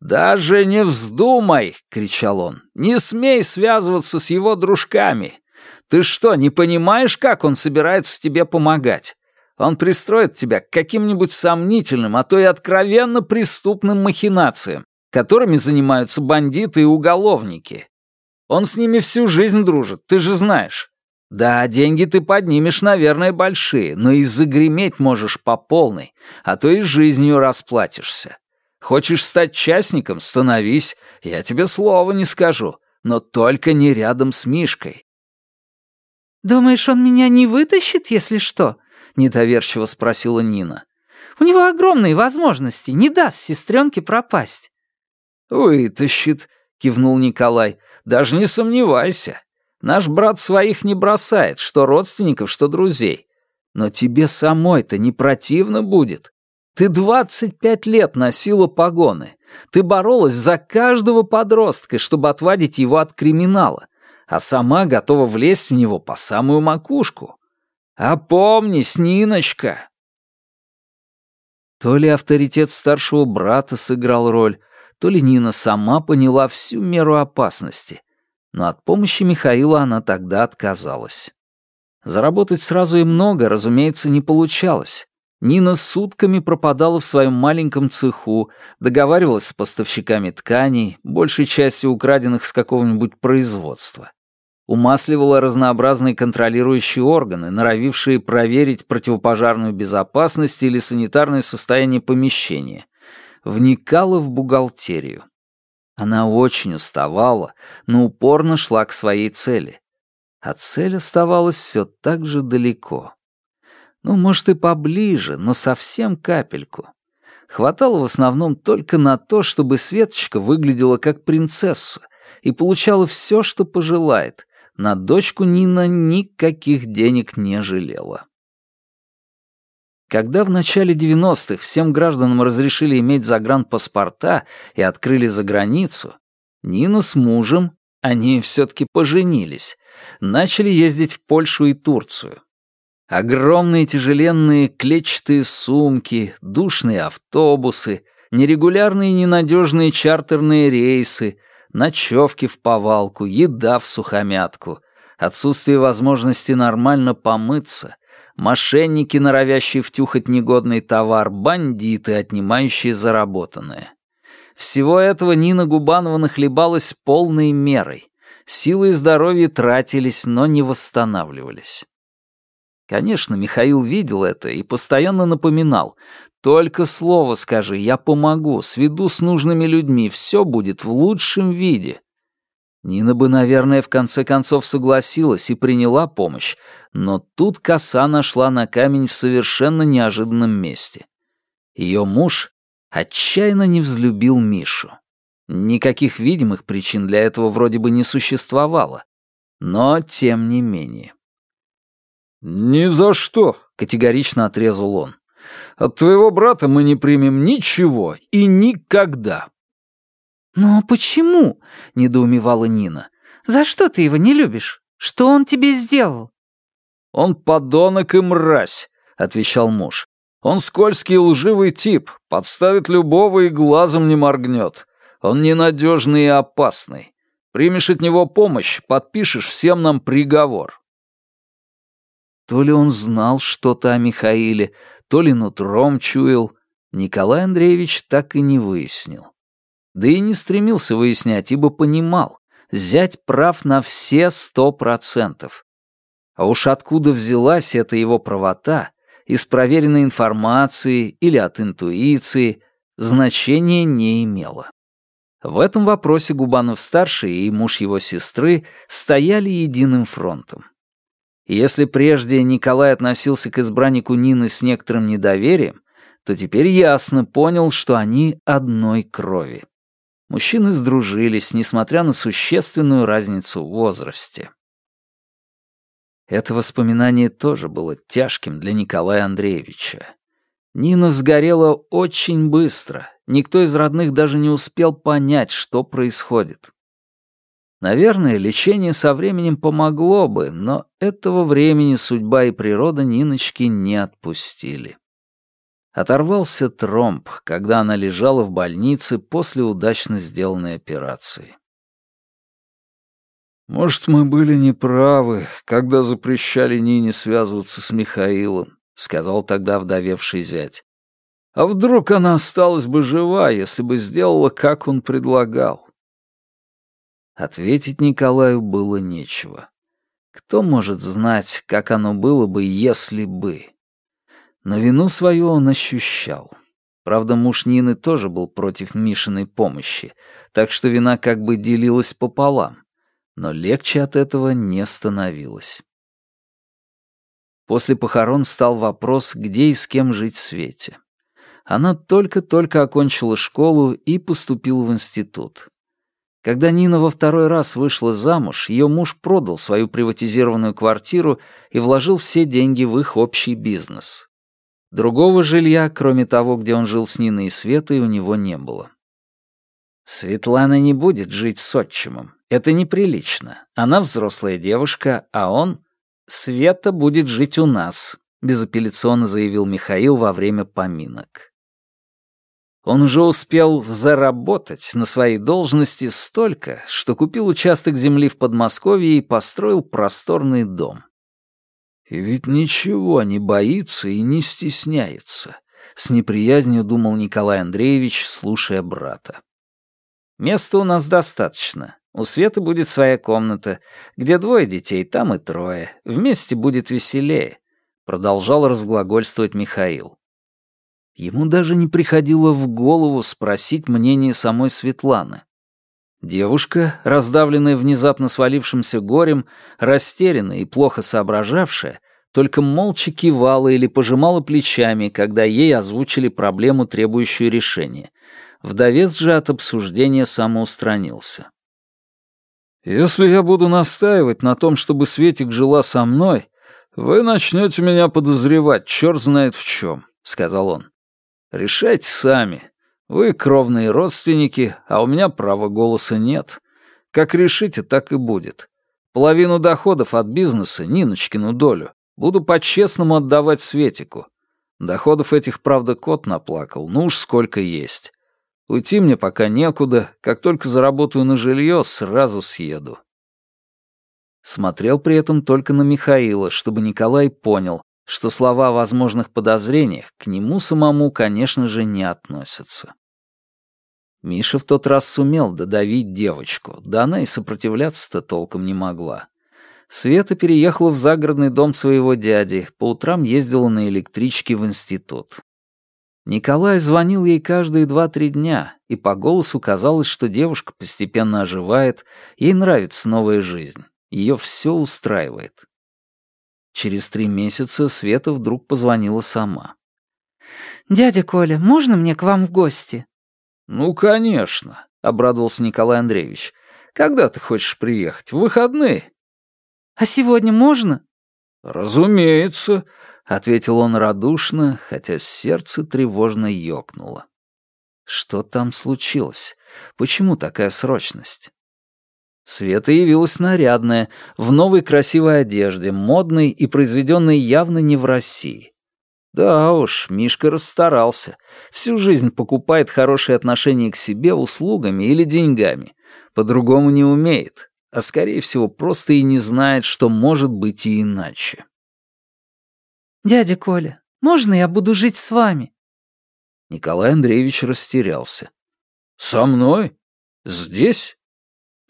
«Даже не вздумай!» — кричал он. «Не смей связываться с его дружками! Ты что, не понимаешь, как он собирается тебе помогать? Он пристроит тебя к каким-нибудь сомнительным, а то и откровенно преступным махинациям, которыми занимаются бандиты и уголовники. Он с ними всю жизнь дружит, ты же знаешь. Да, деньги ты поднимешь, наверное, большие, но и загреметь можешь по полной, а то и жизнью расплатишься. Хочешь стать частником — становись, я тебе слова не скажу, но только не рядом с Мишкой. «Думаешь, он меня не вытащит, если что?» — недоверчиво спросила Нина. «У него огромные возможности, не даст сестренке пропасть». «Вытащит», — кивнул Николай, — «даже не сомневайся. Наш брат своих не бросает, что родственников, что друзей. Но тебе самой-то не противно будет. Ты двадцать пять лет носила погоны. Ты боролась за каждого подростка, чтобы отвадить его от криминала, а сама готова влезть в него по самую макушку. Опомнись, Ниночка!» То ли авторитет старшего брата сыграл роль, то ли Нина сама поняла всю меру опасности, но от помощи Михаила она тогда отказалась. Заработать сразу и много, разумеется, не получалось. Нина сутками пропадала в своем маленьком цеху, договаривалась с поставщиками тканей, большей частью украденных с какого-нибудь производства. Умасливала разнообразные контролирующие органы, норовившие проверить противопожарную безопасность или санитарное состояние помещения. Вникала в бухгалтерию. Она очень уставала, но упорно шла к своей цели. А цель оставалась все так же далеко. Ну, может, и поближе, но совсем капельку. Хватало в основном только на то, чтобы Светочка выглядела как принцесса и получала все, что пожелает. На дочку Нина никаких денег не жалела. Когда в начале 90-х всем гражданам разрешили иметь загранпаспорта и открыли за границу, Нина с мужем, они все-таки поженились, начали ездить в Польшу и Турцию. Огромные тяжеленные клетчатые сумки, душные автобусы, нерегулярные ненадежные чартерные рейсы, ночевки в повалку, еда в сухомятку, отсутствие возможности нормально помыться — мошенники, норовящие втюхать негодный товар, бандиты, отнимающие заработанное. Всего этого Нина Губанова нахлебалась полной мерой. Силы и здоровье тратились, но не восстанавливались. Конечно, Михаил видел это и постоянно напоминал. «Только слово скажи, я помогу, сведу с нужными людьми, все будет в лучшем виде». Нина бы, наверное, в конце концов согласилась и приняла помощь, но тут коса нашла на камень в совершенно неожиданном месте. Ее муж отчаянно не взлюбил Мишу. Никаких видимых причин для этого вроде бы не существовало, но тем не менее. «Ни за что!» — категорично отрезал он. «От твоего брата мы не примем ничего и никогда!» «Но почему?» — недоумевала Нина. «За что ты его не любишь? Что он тебе сделал?» «Он подонок и мразь», — отвечал муж. «Он скользкий и лживый тип, подставит любого и глазом не моргнет. Он ненадежный и опасный. Примешь от него помощь, подпишешь всем нам приговор». То ли он знал что-то о Михаиле, то ли нутром чуял, Николай Андреевич так и не выяснил. Да и не стремился выяснять, ибо понимал, зять прав на все сто процентов. А уж откуда взялась эта его правота, из проверенной информации или от интуиции, значения не имело. В этом вопросе Губанов-старший и муж его сестры стояли единым фронтом. если прежде Николай относился к избраннику Нины с некоторым недоверием, то теперь ясно понял, что они одной крови. Мужчины сдружились, несмотря на существенную разницу в возрасте. Это воспоминание тоже было тяжким для Николая Андреевича. Нина сгорела очень быстро. Никто из родных даже не успел понять, что происходит. Наверное, лечение со временем помогло бы, но этого времени судьба и природа Ниночки не отпустили. Оторвался тромб, когда она лежала в больнице после удачно сделанной операции. «Может, мы были неправы, когда запрещали Нине связываться с Михаилом», — сказал тогда вдовевший зять. «А вдруг она осталась бы жива, если бы сделала, как он предлагал?» Ответить Николаю было нечего. Кто может знать, как оно было бы, если бы? Но вину свою он ощущал. Правда, муж Нины тоже был против Мишиной помощи, так что вина как бы делилась пополам. Но легче от этого не становилось. После похорон стал вопрос, где и с кем жить Свете. Она только-только окончила школу и поступила в институт. Когда Нина во второй раз вышла замуж, ее муж продал свою приватизированную квартиру и вложил все деньги в их общий бизнес. Другого жилья, кроме того, где он жил с Ниной и Светой, у него не было. Светлана не будет жить с отчимом. Это неприлично. Она взрослая девушка, а он «Света будет жить у нас», — безапелляционно заявил Михаил во время поминок. Он уже успел заработать на своей должности столько, что купил участок земли в Подмосковье и построил просторный дом. И ведь ничего не боится и не стесняется, с неприязнью думал Николай Андреевич, слушая брата. Места у нас достаточно. У Светы будет своя комната. Где двое детей, там и трое. Вместе будет веселее», — продолжал разглагольствовать Михаил. Ему даже не приходило в голову спросить мнение самой Светланы. Девушка, раздавленная внезапно свалившимся горем, растерянная и плохо соображавшая, только молча кивала или пожимала плечами, когда ей озвучили проблему, требующую решения. Вдовец же от обсуждения самоустранился. «Если я буду настаивать на том, чтобы Светик жила со мной, вы начнете меня подозревать, черт знает в чем», — сказал он. «Решайте сами. Вы кровные родственники, а у меня права голоса нет. Как решите, так и будет. Половину доходов от бизнеса, Ниночкину долю, буду по-честному отдавать Светику. Доходов этих, правда, кот наплакал, ну уж сколько есть. Уйти мне пока некуда, как только заработаю на жилье, сразу съеду. Смотрел при этом только на Михаила, чтобы Николай понял, что слова о возможных подозрениях к нему самому, конечно же, не относятся. Миша в тот раз сумел додавить девочку, да она и сопротивляться-то толком не могла. Света переехала в загородный дом своего дяди, по утрам ездила на электричке в институт. Николай звонил ей каждые два-три дня, и по голосу казалось, что девушка постепенно оживает, ей нравится новая жизнь, ее все устраивает. Через три месяца Света вдруг позвонила сама. «Дядя Коля, можно мне к вам в гости?» «Ну, конечно», — обрадовался Николай Андреевич. «Когда ты хочешь приехать? В выходные?» «А сегодня можно?» «Разумеется», — ответил он радушно, хотя сердце тревожно ёкнуло. Что там случилось? Почему такая срочность? Света явилась нарядная, в новой красивой одежде, модной и произведенной явно не в России. Да уж, Мишка расстарался. Всю жизнь покупает хорошие отношения к себе услугами или деньгами. По-другому не умеет, а скорее всего просто и не знает, что может быть и иначе. «Дядя Коля, можно я буду жить с вами?» Николай Андреевич растерялся. «Со мной? Здесь?»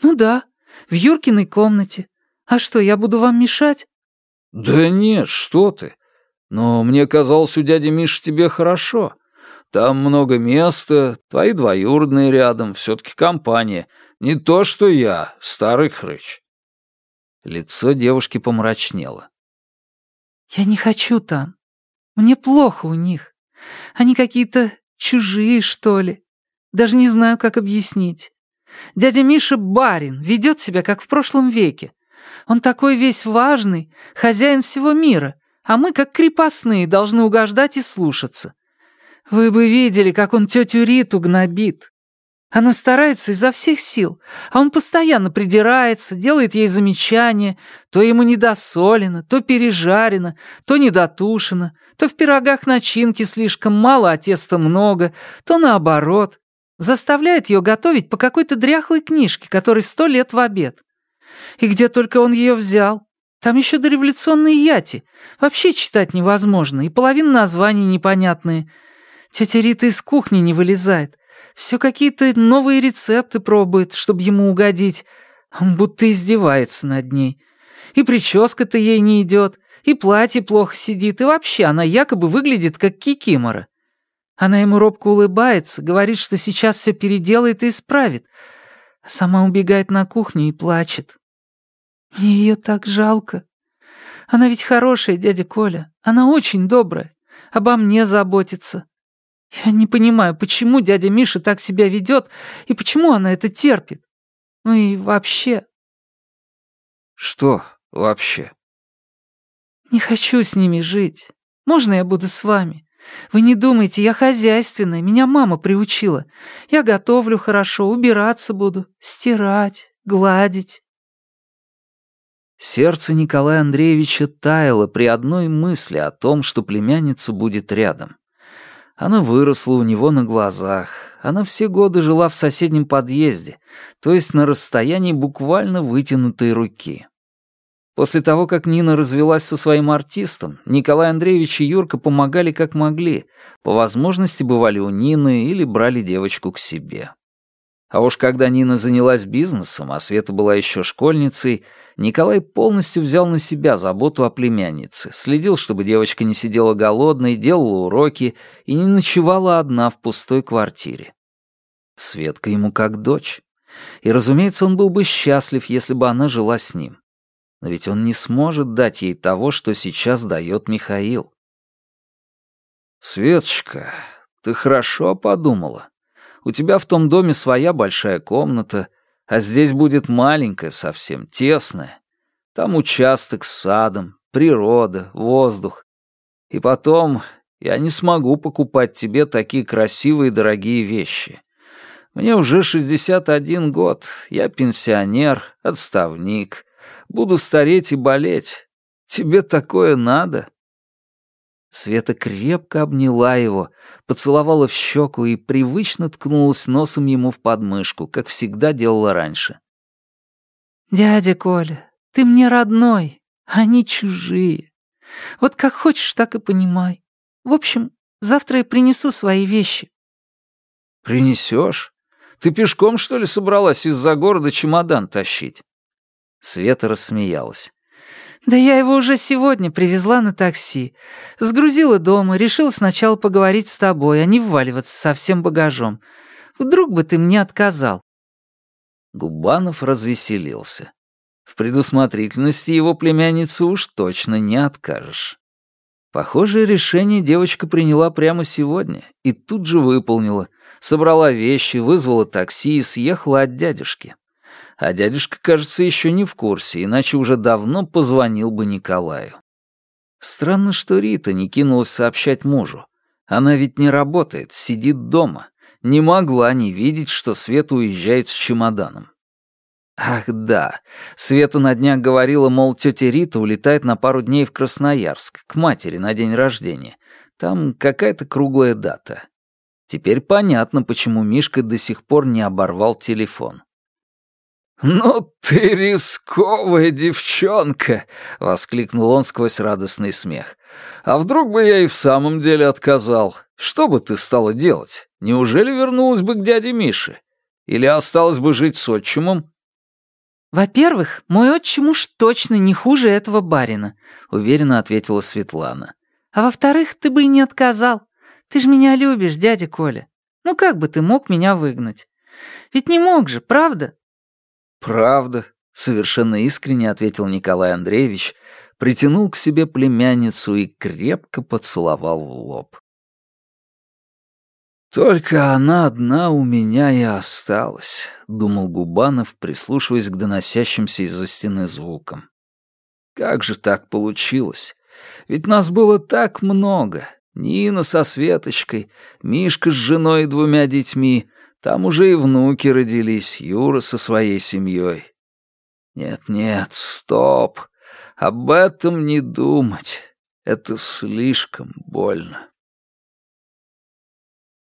«Ну да, в Юркиной комнате. А что, я буду вам мешать?» «Да нет, что ты. Но мне казалось, у дяди Миши тебе хорошо. Там много места, твои двоюродные рядом, все-таки компания. Не то, что я, старый хрыч». Лицо девушки помрачнело. «Я не хочу там. Мне плохо у них. Они какие-то чужие, что ли. Даже не знаю, как объяснить. Дядя Миша барин, ведет себя, как в прошлом веке. Он такой весь важный, хозяин всего мира, а мы, как крепостные, должны угождать и слушаться. Вы бы видели, как он тетю Риту гнобит. Она старается изо всех сил, а он постоянно придирается, делает ей замечания, то ему недосолено, то пережарено, то недотушено, то в пирогах начинки слишком мало, а теста много, то наоборот. Заставляет ее готовить по какой-то дряхлой книжке, которой сто лет в обед. И где только он ее взял? Там еще дореволюционные яти. Вообще читать невозможно, и половина названий непонятные. Тетя Рита из кухни не вылезает. Все какие-то новые рецепты пробует, чтобы ему угодить. Он будто издевается над ней. И прическа-то ей не идет, и платье плохо сидит, и вообще она якобы выглядит как кикимора. Она ему робко улыбается, говорит, что сейчас все переделает и исправит, а сама убегает на кухню и плачет. Мне ее так жалко. Она ведь хорошая, дядя Коля. Она очень добрая. Обо мне заботится. Я не понимаю, почему дядя Миша так себя ведет и почему она это терпит. Ну и вообще. Что вообще? Не хочу с ними жить. Можно я буду с вами? Вы не думайте, я хозяйственная, меня мама приучила. Я готовлю хорошо, убираться буду, стирать, гладить. Сердце Николая Андреевича таяло при одной мысли о том, что племянница будет рядом. Она выросла у него на глазах. Она все годы жила в соседнем подъезде, то есть на расстоянии буквально вытянутой руки. После того, как Нина развелась со своим артистом, Николай Андреевич и Юрка помогали как могли, по возможности бывали у Нины или брали девочку к себе. А уж когда Нина занялась бизнесом, а Света была еще школьницей, Николай полностью взял на себя заботу о племяннице, следил, чтобы девочка не сидела голодной, делала уроки и не ночевала одна в пустой квартире. Светка ему как дочь. И, разумеется, он был бы счастлив, если бы она жила с ним. Но ведь он не сможет дать ей того, что сейчас дает Михаил. «Светочка, ты хорошо подумала. У тебя в том доме своя большая комната, а здесь будет маленькая совсем, тесная. Там участок с садом, природа, воздух. И потом я не смогу покупать тебе такие красивые дорогие вещи. Мне уже 61 год, я пенсионер, отставник. Буду стареть и болеть. Тебе такое надо?» Света крепко обняла его, поцеловала в щеку и привычно ткнулась носом ему в подмышку, как всегда делала раньше. «Дядя Коля, ты мне родной, они чужие. Вот как хочешь, так и понимай. В общем, завтра я принесу свои вещи». «Принесешь? Ты пешком, что ли, собралась из-за города чемодан тащить?» Света рассмеялась. «Да я его уже сегодня привезла на такси. Сгрузила дома, решила сначала поговорить с тобой, а не вваливаться со всем багажом. Вдруг бы ты мне отказал». Губанов развеселился. В предусмотрительности его племянницы уж точно не откажешь. Похожее решение девочка приняла прямо сегодня и тут же выполнила. Собрала вещи, вызвала такси и съехала от дядюшки а дядюшка, кажется, еще не в курсе, иначе уже давно позвонил бы Николаю. Странно, что Рита не кинулась сообщать мужу. Она ведь не работает, сидит дома. Не могла не видеть, что Света уезжает с чемоданом. Ах да, Света на днях говорила, мол, тетя Рита улетает на пару дней в Красноярск, к матери на день рождения. Там какая-то круглая дата. Теперь понятно, почему Мишка до сих пор не оборвал телефон. «Ну ты рисковая девчонка!» — воскликнул он сквозь радостный смех. «А вдруг бы я и в самом деле отказал? Что бы ты стала делать? Неужели вернулась бы к дяде Мише? Или осталась бы жить с отчимом?» «Во-первых, мой отчим уж точно не хуже этого барина», — уверенно ответила Светлана. «А во-вторых, ты бы и не отказал. Ты же меня любишь, дядя Коля. Ну как бы ты мог меня выгнать? Ведь не мог же, правда?» «Правда», — совершенно искренне ответил Николай Андреевич, притянул к себе племянницу и крепко поцеловал в лоб. «Только она одна у меня и осталась», — думал Губанов, прислушиваясь к доносящимся из-за стены звукам. «Как же так получилось? Ведь нас было так много. Нина со Светочкой, Мишка с женой и двумя детьми, там уже и внуки родились, Юра со своей семьей. Нет-нет, стоп, об этом не думать. Это слишком больно.